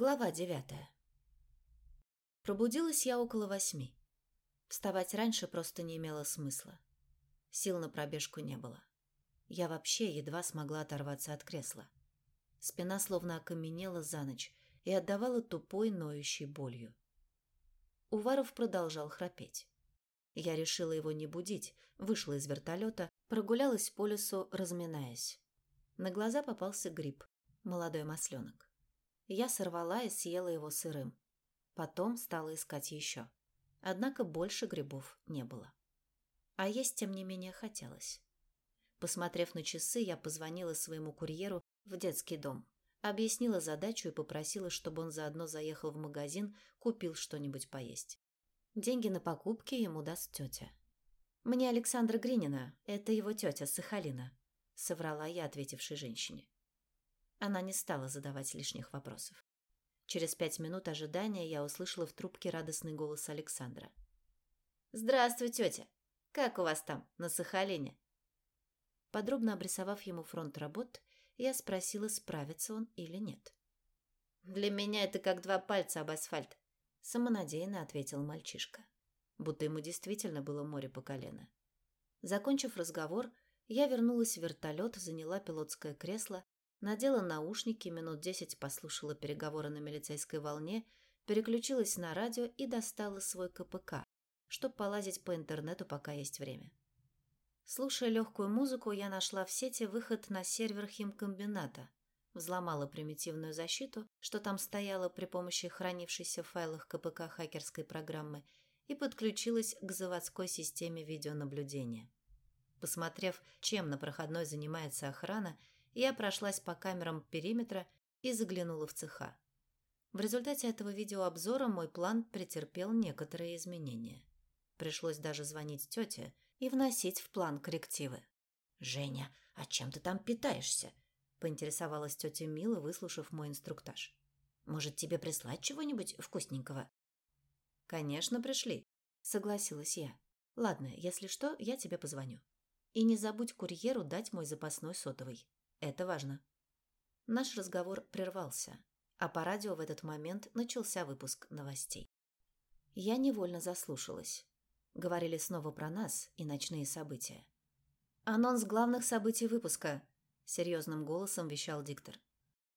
Глава девятая. Пробудилась я около восьми. Вставать раньше просто не имело смысла. Сил на пробежку не было. Я вообще едва смогла оторваться от кресла. Спина словно окаменела за ночь и отдавала тупой, ноющей болью. Уваров продолжал храпеть. Я решила его не будить, вышла из вертолета, прогулялась по лесу, разминаясь. На глаза попался гриб, молодой масленок. Я сорвала и съела его сырым. Потом стала искать еще. Однако больше грибов не было. А есть, тем не менее, хотелось. Посмотрев на часы, я позвонила своему курьеру в детский дом. Объяснила задачу и попросила, чтобы он заодно заехал в магазин, купил что-нибудь поесть. Деньги на покупки ему даст тетя. «Мне Александра Гринина, это его тетя Сахалина», — соврала я ответившей женщине. Она не стала задавать лишних вопросов. Через пять минут ожидания я услышала в трубке радостный голос Александра. «Здравствуй, тетя! Как у вас там, на Сахалине?» Подробно обрисовав ему фронт работ, я спросила, справится он или нет. «Для меня это как два пальца об асфальт», — самонадеянно ответил мальчишка, будто ему действительно было море по колено. Закончив разговор, я вернулась в вертолет, заняла пилотское кресло надела наушники, минут десять послушала переговоры на милицейской волне, переключилась на радио и достала свой КПК, чтобы полазить по интернету, пока есть время. Слушая легкую музыку, я нашла в сети выход на сервер химкомбината, взломала примитивную защиту, что там стояло при помощи хранившейся в файлах КПК хакерской программы, и подключилась к заводской системе видеонаблюдения. Посмотрев, чем на проходной занимается охрана, я прошлась по камерам периметра и заглянула в цеха. В результате этого видеообзора мой план претерпел некоторые изменения. Пришлось даже звонить тете и вносить в план коррективы. «Женя, а чем ты там питаешься?» – поинтересовалась тетя Мила, выслушав мой инструктаж. «Может, тебе прислать чего-нибудь вкусненького?» «Конечно, пришли», – согласилась я. «Ладно, если что, я тебе позвоню. И не забудь курьеру дать мой запасной сотовый». Это важно. Наш разговор прервался, а по радио в этот момент начался выпуск новостей. Я невольно заслушалась. Говорили снова про нас и ночные события. «Анонс главных событий выпуска», — серьезным голосом вещал диктор.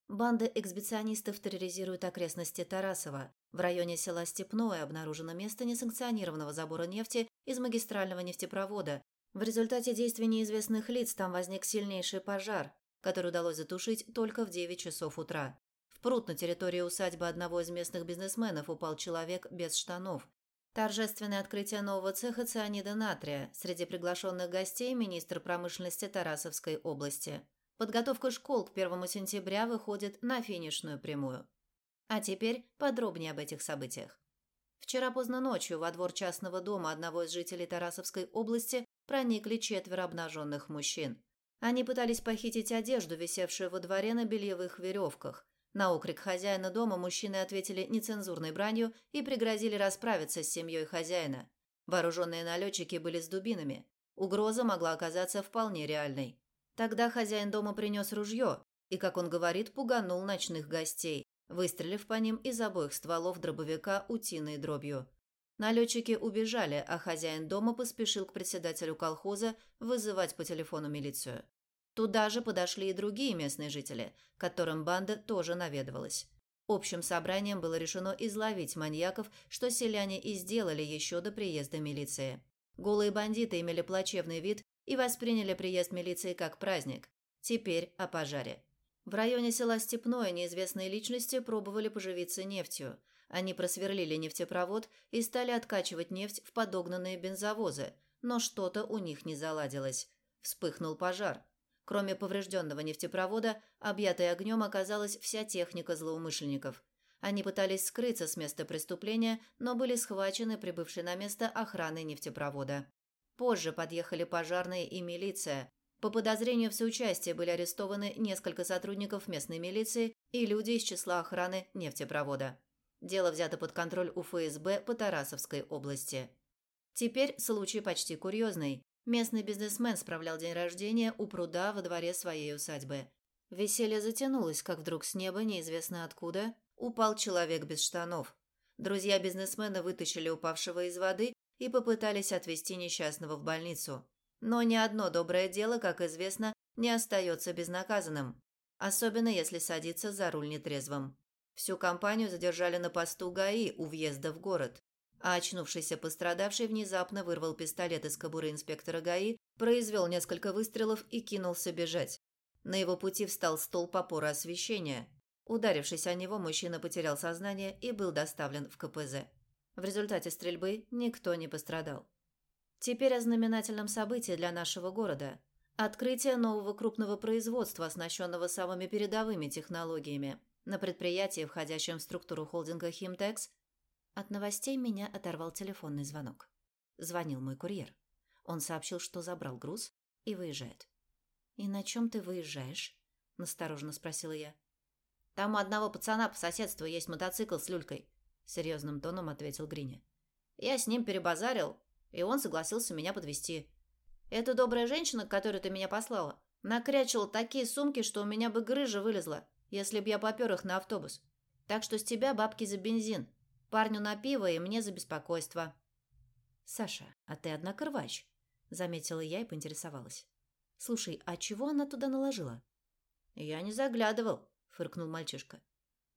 Банда эксбиционистов терроризирует окрестности Тарасова. В районе села Степное обнаружено место несанкционированного забора нефти из магистрального нефтепровода. В результате действий неизвестных лиц там возник сильнейший пожар который удалось затушить только в 9 часов утра. В пруд на территории усадьбы одного из местных бизнесменов упал человек без штанов. Торжественное открытие нового цеха цианида натрия. Среди приглашенных гостей министр промышленности Тарасовской области. Подготовка школ к 1 сентября выходит на финишную прямую. А теперь подробнее об этих событиях. Вчера поздно ночью во двор частного дома одного из жителей Тарасовской области проникли четверо обнаженных мужчин. Они пытались похитить одежду, висевшую во дворе на бельевых веревках. На окрик хозяина дома мужчины ответили нецензурной бранью и пригрозили расправиться с семьей хозяина. Вооруженные налетчики были с дубинами. Угроза могла оказаться вполне реальной. Тогда хозяин дома принес ружье и, как он говорит, пуганул ночных гостей, выстрелив по ним из обоих стволов дробовика утиной дробью. Налетчики убежали, а хозяин дома поспешил к председателю колхоза вызывать по телефону милицию. Туда же подошли и другие местные жители, которым банда тоже наведывалась. Общим собранием было решено изловить маньяков, что селяне и сделали еще до приезда милиции. Голые бандиты имели плачевный вид и восприняли приезд милиции как праздник. Теперь о пожаре. В районе села Степное неизвестные личности пробовали поживиться нефтью. Они просверлили нефтепровод и стали откачивать нефть в подогнанные бензовозы, но что-то у них не заладилось. Вспыхнул пожар. Кроме поврежденного нефтепровода, объятой огнем оказалась вся техника злоумышленников. Они пытались скрыться с места преступления, но были схвачены прибывшей на место охраной нефтепровода. Позже подъехали пожарные и милиция. По подозрению в соучастии были арестованы несколько сотрудников местной милиции и люди из числа охраны нефтепровода. Дело взято под контроль у ФСБ по Тарасовской области. Теперь случай почти курьезный. Местный бизнесмен справлял день рождения у пруда во дворе своей усадьбы. Веселье затянулось, как вдруг с неба, неизвестно откуда, упал человек без штанов. Друзья бизнесмена вытащили упавшего из воды и попытались отвезти несчастного в больницу. Но ни одно доброе дело, как известно, не остается безнаказанным, особенно если садиться за руль нетрезвым. Всю компанию задержали на посту ГАИ у въезда в город, а очнувшийся пострадавший внезапно вырвал пистолет из кобуры инспектора ГАИ, произвел несколько выстрелов и кинулся бежать. На его пути встал столб опоры освещения. Ударившись о него, мужчина потерял сознание и был доставлен в КПЗ. В результате стрельбы никто не пострадал. Теперь о знаменательном событии для нашего города. Открытие нового крупного производства, оснащенного самыми передовыми технологиями. На предприятии, входящем в структуру холдинга «Химтекс», от новостей меня оторвал телефонный звонок. Звонил мой курьер. Он сообщил, что забрал груз и выезжает. «И на чем ты выезжаешь?» – настороженно спросила я. «Там у одного пацана по соседству есть мотоцикл с люлькой», – серьезным тоном ответил Гриня. «Я с ним перебазарил, и он согласился меня подвезти. Эта добрая женщина, к которой ты меня послала, накрячила такие сумки, что у меня бы грыжа вылезла, если б я попер их на автобус. Так что с тебя бабки за бензин, парню на пиво и мне за беспокойство». «Саша, а ты, однако, рвач», – заметила я и поинтересовалась. «Слушай, а чего она туда наложила?» «Я не заглядывал», — фыркнул мальчишка.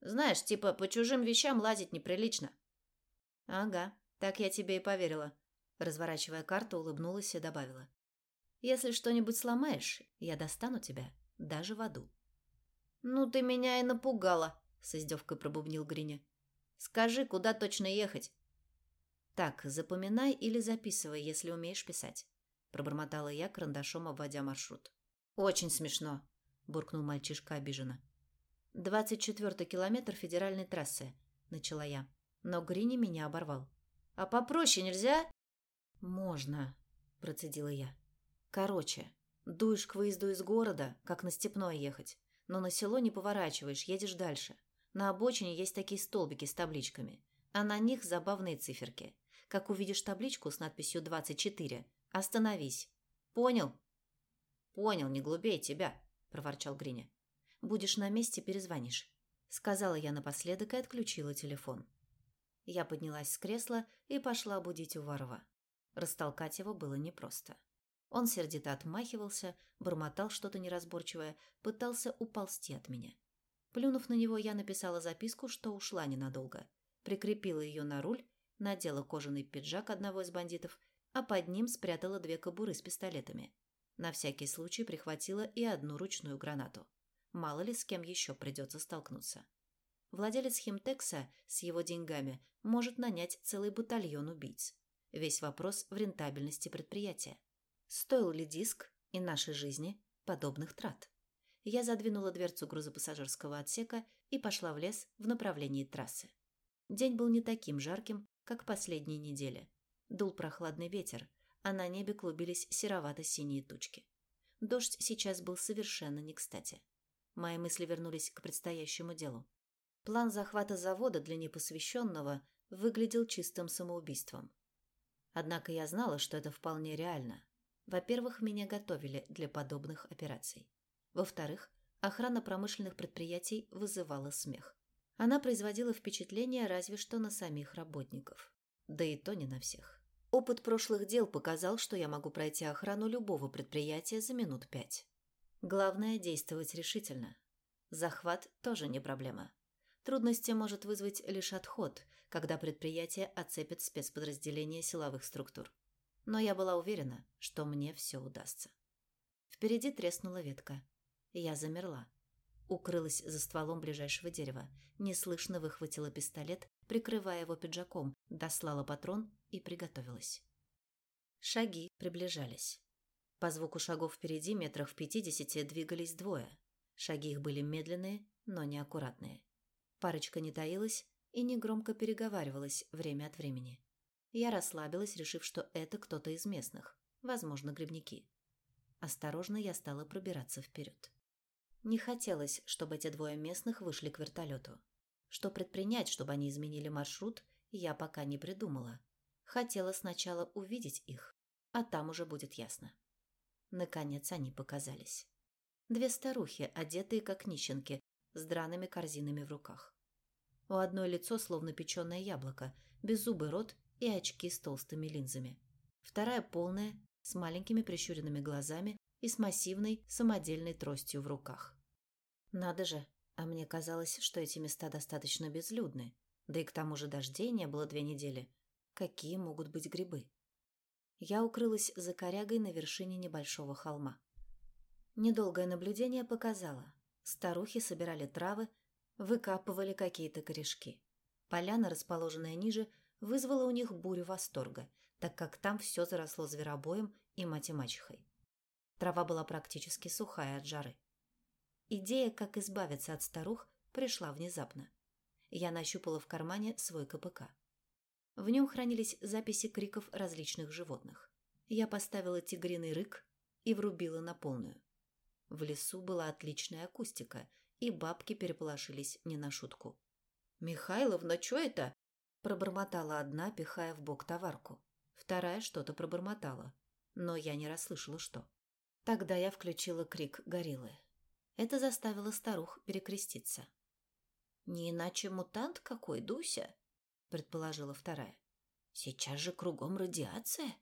«Знаешь, типа по чужим вещам лазить неприлично». «Ага, так я тебе и поверила», — разворачивая карту, улыбнулась и добавила. «Если что-нибудь сломаешь, я достану тебя даже в аду». «Ну ты меня и напугала», — с издевкой пробубнил Гриня. «Скажи, куда точно ехать?» «Так, запоминай или записывай, если умеешь писать пробормотала я, карандашом обводя маршрут. «Очень смешно», – буркнул мальчишка обиженно. «Двадцать четвертый километр федеральной трассы», – начала я. Но Грини меня оборвал. «А попроще нельзя?» «Можно», – процедила я. «Короче, дуешь к выезду из города, как на степное ехать, но на село не поворачиваешь, едешь дальше. На обочине есть такие столбики с табличками, а на них забавные циферки. Как увидишь табличку с надписью «24», Остановись. Понял? Понял, не глупее тебя, проворчал Гриня. Будешь на месте, перезвонишь. Сказала я напоследок и отключила телефон. Я поднялась с кресла и пошла будить Уварова. Растолкать его было непросто. Он сердито отмахивался, бормотал что-то неразборчивое, пытался уползти от меня. Плюнув на него, я написала записку, что ушла ненадолго. Прикрепила ее на руль, надела кожаный пиджак одного из бандитов а под ним спрятала две кобуры с пистолетами. На всякий случай прихватила и одну ручную гранату. Мало ли с кем еще придется столкнуться. Владелец Химтекса с его деньгами может нанять целый батальон убийц. Весь вопрос в рентабельности предприятия. Стоил ли диск и нашей жизни подобных трат? Я задвинула дверцу грузопассажирского отсека и пошла в лес в направлении трассы. День был не таким жарким, как последние недели. Дул прохладный ветер, а на небе клубились серовато-синие тучки. Дождь сейчас был совершенно не кстати. Мои мысли вернулись к предстоящему делу. План захвата завода для непосвященного выглядел чистым самоубийством. Однако я знала, что это вполне реально. Во-первых, меня готовили для подобных операций. Во-вторых, охрана промышленных предприятий вызывала смех. Она производила впечатление разве что на самих работников. Да и то не на всех. Опыт прошлых дел показал, что я могу пройти охрану любого предприятия за минут пять. Главное – действовать решительно. Захват тоже не проблема. Трудности может вызвать лишь отход, когда предприятие оцепит спецподразделения силовых структур. Но я была уверена, что мне все удастся. Впереди треснула ветка. Я замерла. Укрылась за стволом ближайшего дерева, неслышно выхватила пистолет, прикрывая его пиджаком, дослала патрон и приготовилась. Шаги приближались. По звуку шагов впереди метрах в пятидесяти двигались двое. Шаги их были медленные, но неаккуратные. Парочка не таилась и негромко переговаривалась время от времени. Я расслабилась, решив, что это кто-то из местных, возможно, грибники. Осторожно я стала пробираться вперед. Не хотелось, чтобы эти двое местных вышли к вертолету. Что предпринять, чтобы они изменили маршрут, я пока не придумала. Хотела сначала увидеть их, а там уже будет ясно. Наконец они показались. Две старухи, одетые как нищенки, с драными корзинами в руках. У одной лицо словно печеное яблоко, беззубый рот и очки с толстыми линзами. Вторая полная, с маленькими прищуренными глазами и с массивной самодельной тростью в руках. Надо же, а мне казалось, что эти места достаточно безлюдны, да и к тому же дождей не было две недели. Какие могут быть грибы? Я укрылась за корягой на вершине небольшого холма. Недолгое наблюдение показало. Старухи собирали травы, выкапывали какие-то корешки. Поляна, расположенная ниже, вызвала у них бурю восторга, так как там все заросло зверобоем и мать-мачехой. Трава была практически сухая от жары. Идея, как избавиться от старух, пришла внезапно. Я нащупала в кармане свой КПК. В нем хранились записи криков различных животных. Я поставила тигриный рык и врубила на полную. В лесу была отличная акустика, и бабки переполошились не на шутку. «Михайловна, что это?» – пробормотала одна, пихая в бок товарку. Вторая что-то пробормотала, но я не расслышала, что. Тогда я включила крик гориллы. Это заставило старух перекреститься. «Не иначе мутант какой, Дуся?» – предположила вторая. «Сейчас же кругом радиация».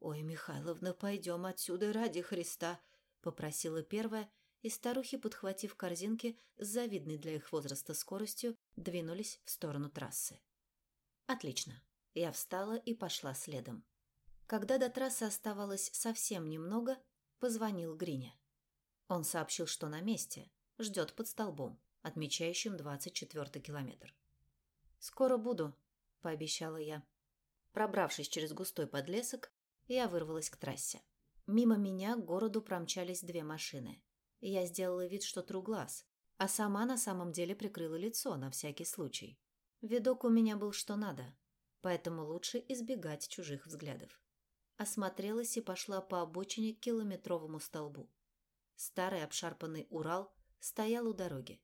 «Ой, Михайловна, пойдем отсюда ради Христа!» – попросила первая, и старухи, подхватив корзинки с завидной для их возраста скоростью, двинулись в сторону трассы. «Отлично». Я встала и пошла следом. Когда до трассы оставалось совсем немного, позвонил Гриня. Он сообщил, что на месте, ждет под столбом, отмечающим 24 километр. «Скоро буду», – пообещала я. Пробравшись через густой подлесок, я вырвалась к трассе. Мимо меня к городу промчались две машины. Я сделала вид, что тру глаз, а сама на самом деле прикрыла лицо на всякий случай. Видок у меня был что надо, поэтому лучше избегать чужих взглядов. Осмотрелась и пошла по обочине к километровому столбу. Старый обшарпанный Урал стоял у дороги.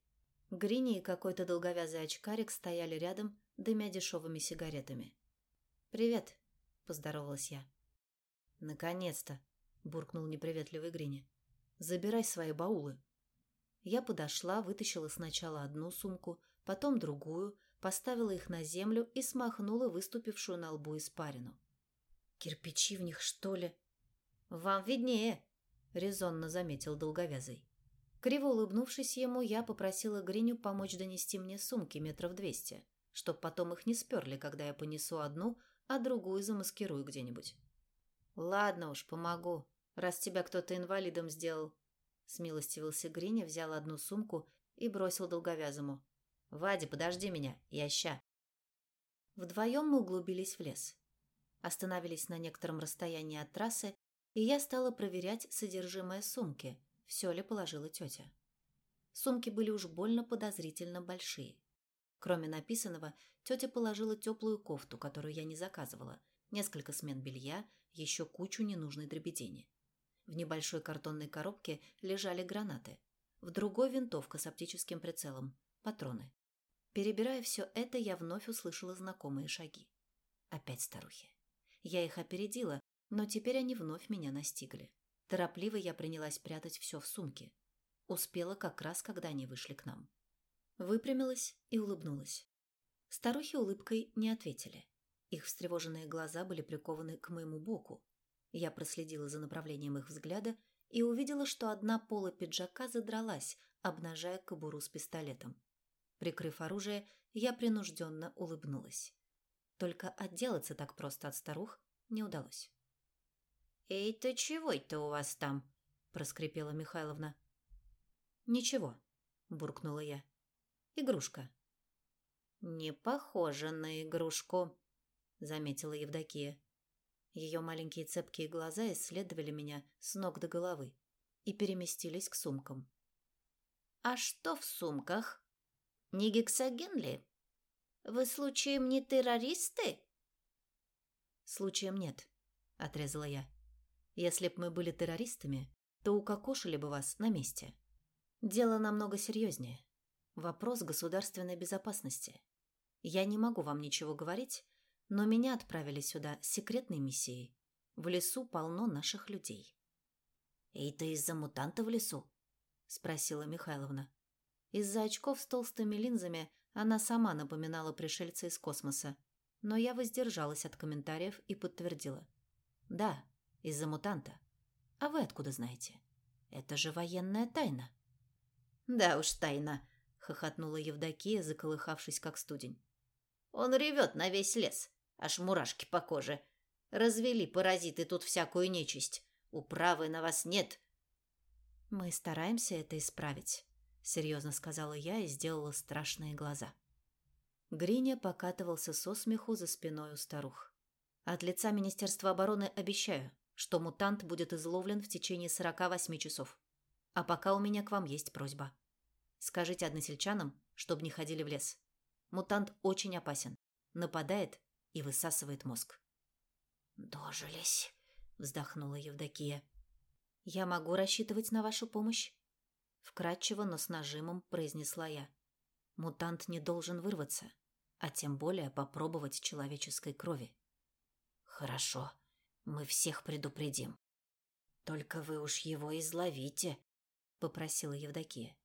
Грини и какой-то долговязый очкарик стояли рядом, дымя дешевыми сигаретами. «Привет», — поздоровалась я. «Наконец-то», — буркнул неприветливый Грини. «Забирай свои баулы». Я подошла, вытащила сначала одну сумку, потом другую, поставила их на землю и смахнула выступившую на лбу испарину. «Кирпичи в них, что ли?» «Вам виднее», — резонно заметил долговязый. Криво улыбнувшись ему, я попросила Гриню помочь донести мне сумки метров двести, чтоб потом их не сперли, когда я понесу одну, а другую замаскирую где-нибудь. «Ладно уж, помогу, раз тебя кто-то инвалидом сделал», — смилостивился Гриня, взял одну сумку и бросил долговязому. «Вадя, подожди меня, я ща». Вдвоем мы углубились в лес. Остановились на некотором расстоянии от трассы и я стала проверять содержимое сумки, все ли положила тетя. Сумки были уж больно подозрительно большие. Кроме написанного, тетя положила теплую кофту, которую я не заказывала, несколько смен белья, еще кучу ненужной дребедени. В небольшой картонной коробке лежали гранаты. В другой винтовка с оптическим прицелом, патроны. Перебирая все это, я вновь услышала знакомые шаги. Опять старухи. Я их опередила, но теперь они вновь меня настигли. Торопливо я принялась прятать все в сумке. Успела как раз, когда они вышли к нам. Выпрямилась и улыбнулась. Старухи улыбкой не ответили. Их встревоженные глаза были прикованы к моему боку. Я проследила за направлением их взгляда и увидела, что одна пола пиджака задралась, обнажая кобуру с пистолетом. Прикрыв оружие, я принужденно улыбнулась. Только отделаться так просто от старух не удалось. «Эй, ты чего это у вас там?» – проскрипела Михайловна. «Ничего», – буркнула я. «Игрушка». «Не похоже на игрушку», – заметила Евдокия. Ее маленькие цепкие глаза исследовали меня с ног до головы и переместились к сумкам. «А что в сумках? Не гексоген ли? Вы случаем не террористы?» «Случаем нет», – отрезала я. Если б мы были террористами, то укокошили бы вас на месте. Дело намного серьезнее. Вопрос государственной безопасности. Я не могу вам ничего говорить, но меня отправили сюда с секретной миссией. В лесу полно наших людей. «И ты из-за мутанта в лесу?» спросила Михайловна. Из-за очков с толстыми линзами она сама напоминала пришельца из космоса, но я воздержалась от комментариев и подтвердила. Да, из-за мутанта. А вы откуда знаете? Это же военная тайна. Да уж тайна, хохотнула Евдокия, заколыхавшись как студень. Он ревет на весь лес, аж мурашки по коже. Развели паразиты тут всякую нечисть. Управы на вас нет. Мы стараемся это исправить, серьезно сказала я и сделала страшные глаза. Гриня покатывался со смеху за спиной у старух. От лица Министерства обороны обещаю, что мутант будет изловлен в течение 48 часов. А пока у меня к вам есть просьба. Скажите односельчанам, чтобы не ходили в лес. Мутант очень опасен. Нападает и высасывает мозг. «Дожились», — вздохнула Евдокия. «Я могу рассчитывать на вашу помощь?» Вкратчиво, но с нажимом произнесла я. «Мутант не должен вырваться, а тем более попробовать человеческой крови». «Хорошо, мы всех предупредим. Только вы уж его изловите», — попросила Евдокия.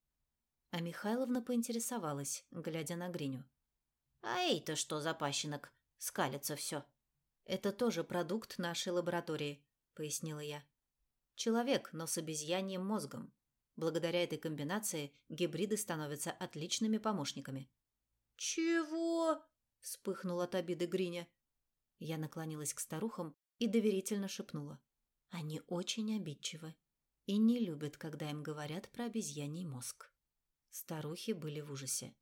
А Михайловна поинтересовалась, глядя на Гриню. «А эй-то что за пащенок? Скалится все». «Это тоже продукт нашей лаборатории», — пояснила я. «Человек, но с обезьяньем мозгом. Благодаря этой комбинации гибриды становятся отличными помощниками». «Чего?» — вспыхнул от обиды Гриня. Я наклонилась к старухам и доверительно шепнула. «Они очень обидчивы и не любят, когда им говорят про обезьяний мозг». Старухи были в ужасе.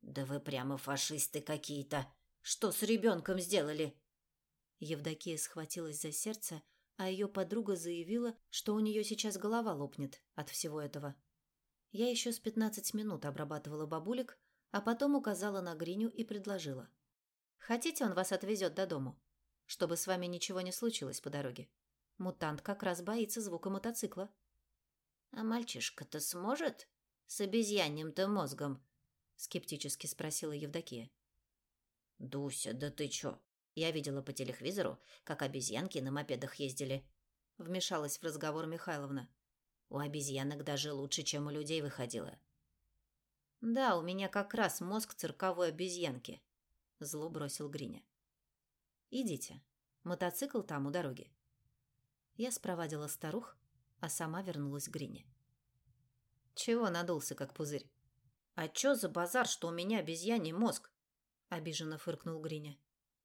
«Да вы прямо фашисты какие-то! Что с ребенком сделали?» Евдокия схватилась за сердце, а ее подруга заявила, что у нее сейчас голова лопнет от всего этого. Я еще с пятнадцать минут обрабатывала бабулек, а потом указала на Гриню и предложила. «Хотите, он вас отвезет до дому? Чтобы с вами ничего не случилось по дороге. Мутант как раз боится звука мотоцикла». «А мальчишка-то сможет? С обезьяньем-то мозгом?» — скептически спросила Евдокия. «Дуся, да ты чё? Я видела по телевизору, как обезьянки на мопедах ездили. Вмешалась в разговор Михайловна. У обезьянок даже лучше, чем у людей выходило. Да, у меня как раз мозг цирковой обезьянки. Зло бросил Гриня. Идите. Мотоцикл там у дороги. Я спровадила старух, а сама вернулась к Грине. Чего надулся, как пузырь? А чё за базар, что у меня обезьяний мозг? Обиженно фыркнул Гриня.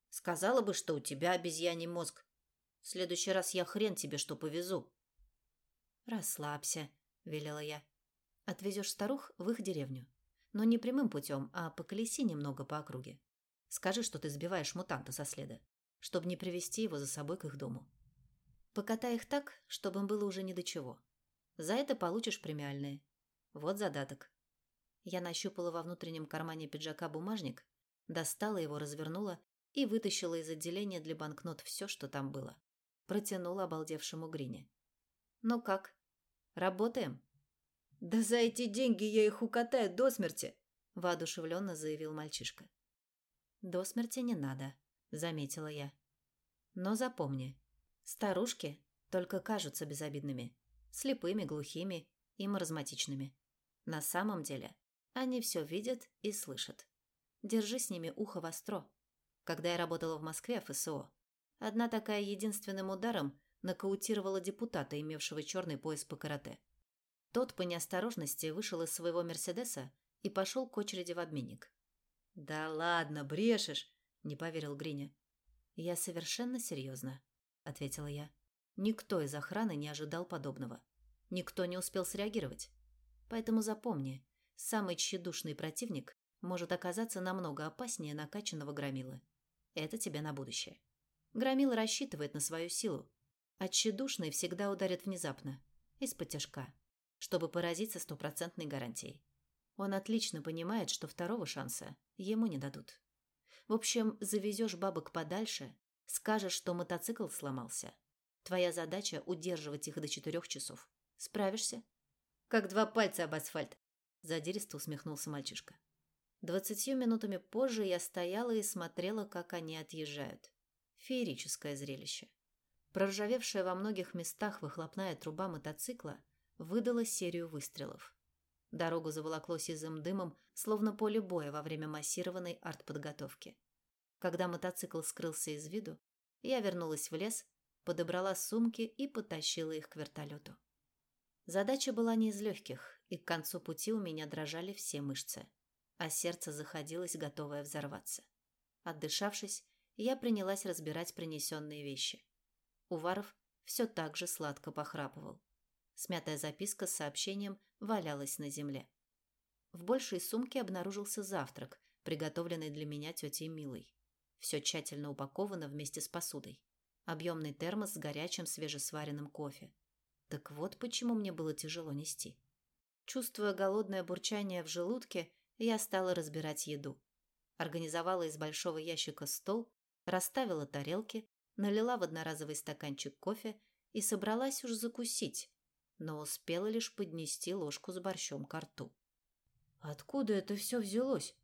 Сказала бы, что у тебя обезьяний мозг. В следующий раз я хрен тебе что повезу. Расслабься, велела я. Отвезешь старух в их деревню. Но не прямым путем, а поколеси немного по округе. Скажи, что ты сбиваешь мутанта со следа, чтобы не привести его за собой к их дому. Покатай их так, чтобы им было уже ни до чего. За это получишь премиальные. Вот задаток. Я нащупала во внутреннем кармане пиджака бумажник, достала его, развернула и вытащила из отделения для банкнот все, что там было. Протянула обалдевшему Грине. «Ну как? Работаем?» «Да за эти деньги я их укатаю до смерти!» – воодушевленно заявил мальчишка. «До смерти не надо», – заметила я. «Но запомни, старушки только кажутся безобидными, слепыми, глухими и маразматичными. На самом деле они все видят и слышат. Держи с ними ухо востро, когда я работала в Москве ФСО, одна такая единственным ударом нокаутировала депутата, имевшего черный пояс по карате. Тот по неосторожности вышел из своего «Мерседеса» и пошел к очереди в обменник. «Да ладно, брешешь!» – не поверил Гриня. «Я совершенно серьезно», – ответила я. «Никто из охраны не ожидал подобного. Никто не успел среагировать. Поэтому запомни, самый тщедушный противник может оказаться намного опаснее накачанного громилы. Это тебе на будущее. Громил рассчитывает на свою силу, а тщедушный всегда ударит внезапно, из-под тяжка, чтобы поразиться стопроцентной гарантией. Он отлично понимает, что второго шанса ему не дадут. В общем, завезешь бабок подальше, скажешь, что мотоцикл сломался. Твоя задача – удерживать их до четырех часов. Справишься? Как два пальца об асфальт. Задиристо усмехнулся мальчишка. Двадцатью минутами позже я стояла и смотрела, как они отъезжают. Феерическое зрелище. Проржавевшая во многих местах выхлопная труба мотоцикла выдало серию выстрелов. Дорогу заволокло сизым дымом, словно поле боя во время массированной артподготовки. Когда мотоцикл скрылся из виду, я вернулась в лес, подобрала сумки и потащила их к вертолету. Задача была не из легких, и к концу пути у меня дрожали все мышцы, а сердце заходилось, готовое взорваться. Отдышавшись, я принялась разбирать принесенные вещи. Уваров все так же сладко похрапывал. Смятая записка с сообщением валялась на земле. В большей сумке обнаружился завтрак, приготовленный для меня тетей Милой. Все тщательно упаковано вместе с посудой. Объемный термос с горячим свежесваренным кофе. Так вот почему мне было тяжело нести. Чувствуя голодное бурчание в желудке, я стала разбирать еду. Организовала из большого ящика стол, расставила тарелки, налила в одноразовый стаканчик кофе и собралась уж закусить, но успела лишь поднести ложку с борщом к рту. «Откуда это все взялось?»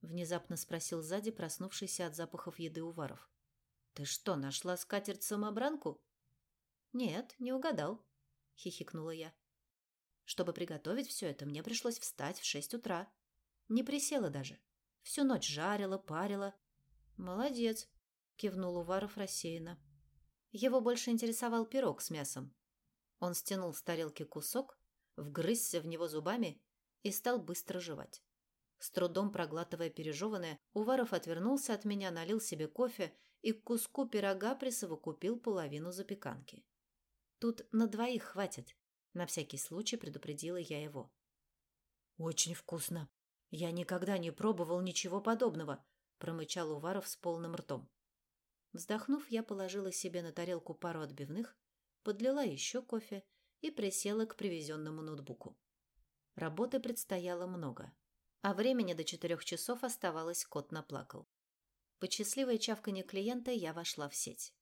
Внезапно спросил сзади проснувшийся от запахов еды Уваров. «Ты что, нашла скатерть-самобранку?» «Нет, не угадал», — хихикнула я. Чтобы приготовить все это, мне пришлось встать в шесть утра. Не присела даже. Всю ночь жарила, парила. «Молодец», — кивнул Уваров рассеянно. Его больше интересовал пирог с мясом. Он стянул с тарелки кусок, вгрызся в него зубами и стал быстро жевать. С трудом проглатывая пережеванное, Уваров отвернулся от меня, налил себе кофе и к куску пирога присовокупил половину запеканки. «Тут на двоих хватит», — на всякий случай предупредила я его. «Очень вкусно. Я никогда не пробовал ничего подобного», — промычал Уваров с полным ртом. Вздохнув, я положила себе на тарелку пару отбивных, подлила еще кофе и присела к привезенному ноутбуку. Работы предстояло много а времени до четырех часов оставалось, кот наплакал. Под счастливое чавканье клиента я вошла в сеть.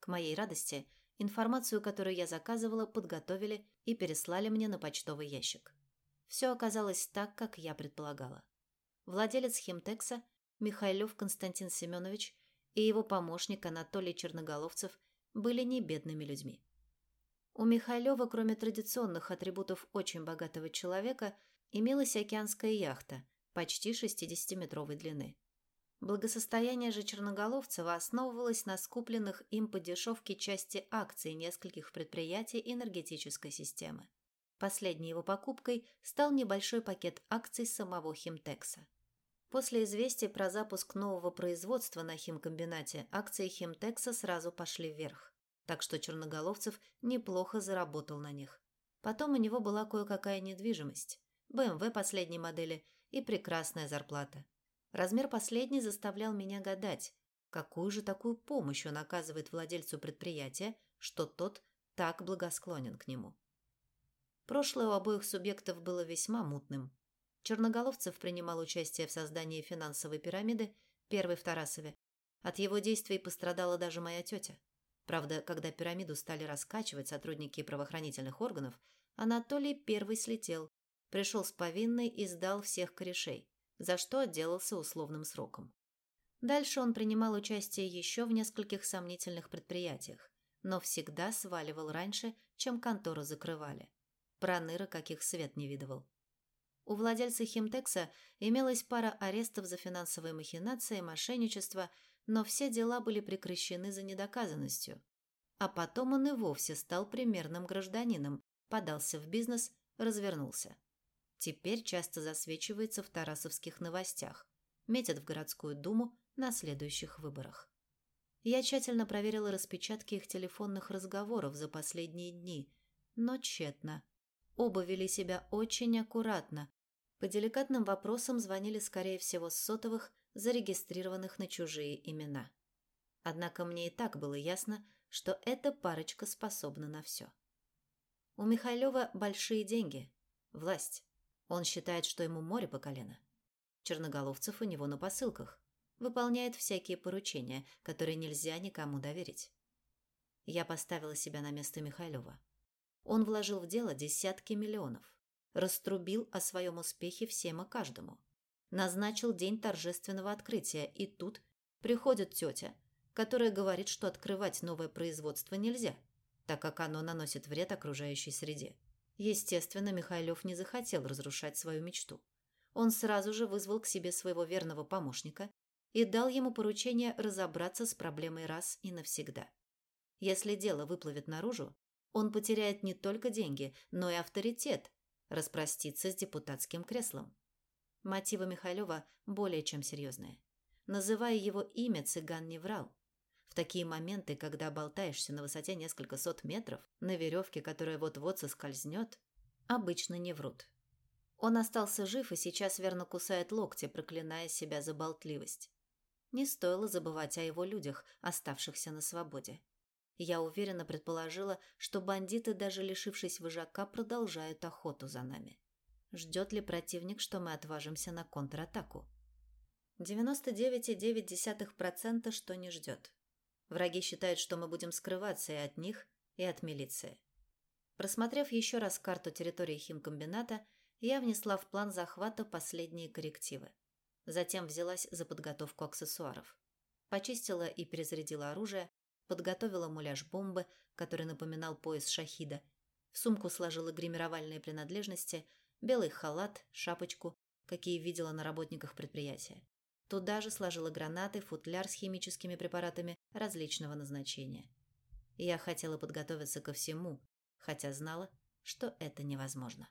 К моей радости, информацию, которую я заказывала, подготовили и переслали мне на почтовый ящик. Все оказалось так, как я предполагала. Владелец Химтекса, Михайлов Константин Семенович и его помощник Анатолий Черноголовцев были не бедными людьми. У Михайлова, кроме традиционных атрибутов очень богатого человека, имелась океанская яхта почти 60-метровой длины. Благосостояние же Черноголовцева основывалось на скупленных им по дешевке части акций нескольких предприятий энергетической системы. Последней его покупкой стал небольшой пакет акций самого Химтекса. После известия про запуск нового производства на химкомбинате акции Химтекса сразу пошли вверх, так что Черноголовцев неплохо заработал на них. Потом у него была кое-какая недвижимость. БМВ последней модели и прекрасная зарплата. Размер последней заставлял меня гадать, какую же такую помощь он оказывает владельцу предприятия, что тот так благосклонен к нему. Прошлое у обоих субъектов было весьма мутным. Черноголовцев принимал участие в создании финансовой пирамиды, первой в Тарасове. От его действий пострадала даже моя тетя. Правда, когда пирамиду стали раскачивать сотрудники правоохранительных органов, Анатолий первый слетел пришел с повинной и сдал всех корешей, за что отделался условным сроком. Дальше он принимал участие еще в нескольких сомнительных предприятиях, но всегда сваливал раньше, чем контору закрывали. Проныра каких свет не видывал. У владельца Химтекса имелась пара арестов за финансовые махинации мошенничество, но все дела были прекращены за недоказанностью. А потом он и вовсе стал примерным гражданином, подался в бизнес, развернулся. Теперь часто засвечивается в тарасовских новостях, метят в городскую думу на следующих выборах. Я тщательно проверила распечатки их телефонных разговоров за последние дни, но тщетно. Оба вели себя очень аккуратно. По деликатным вопросам звонили, скорее всего, с сотовых, зарегистрированных на чужие имена. Однако мне и так было ясно, что эта парочка способна на все. У Михайлова большие деньги, власть, он считает, что ему море по колено. Черноголовцев у него на посылках. Выполняет всякие поручения, которые нельзя никому доверить. Я поставила себя на место Михайлова. Он вложил в дело десятки миллионов. Раструбил о своем успехе всем и каждому. Назначил день торжественного открытия, и тут приходит тетя, которая говорит, что открывать новое производство нельзя, так как оно наносит вред окружающей среде. Естественно, Михайлов не захотел разрушать свою мечту. Он сразу же вызвал к себе своего верного помощника и дал ему поручение разобраться с проблемой раз и навсегда. Если дело выплывет наружу, он потеряет не только деньги, но и авторитет, распроститься с депутатским креслом. Мотивы Михайлова более чем серьезные. Называя его имя, цыган не врал. В такие моменты, когда болтаешься на высоте несколько сот метров, на веревке, которая вот-вот соскользнет, обычно не врут. Он остался жив и сейчас верно кусает локти, проклиная себя за болтливость. Не стоило забывать о его людях, оставшихся на свободе. Я уверенно предположила, что бандиты, даже лишившись вожака, продолжают охоту за нами. Ждет ли противник, что мы отважимся на контратаку? 99,9% что не ждет. Враги считают, что мы будем скрываться и от них, и от милиции. Просмотрев еще раз карту территории химкомбината, я внесла в план захвата последние коррективы. Затем взялась за подготовку аксессуаров. Почистила и перезарядила оружие, подготовила муляж бомбы, который напоминал пояс шахида, в сумку сложила гримировальные принадлежности, белый халат, шапочку, какие видела на работниках предприятия. Туда же сложила гранаты, футляр с химическими препаратами различного назначения. Я хотела подготовиться ко всему, хотя знала, что это невозможно.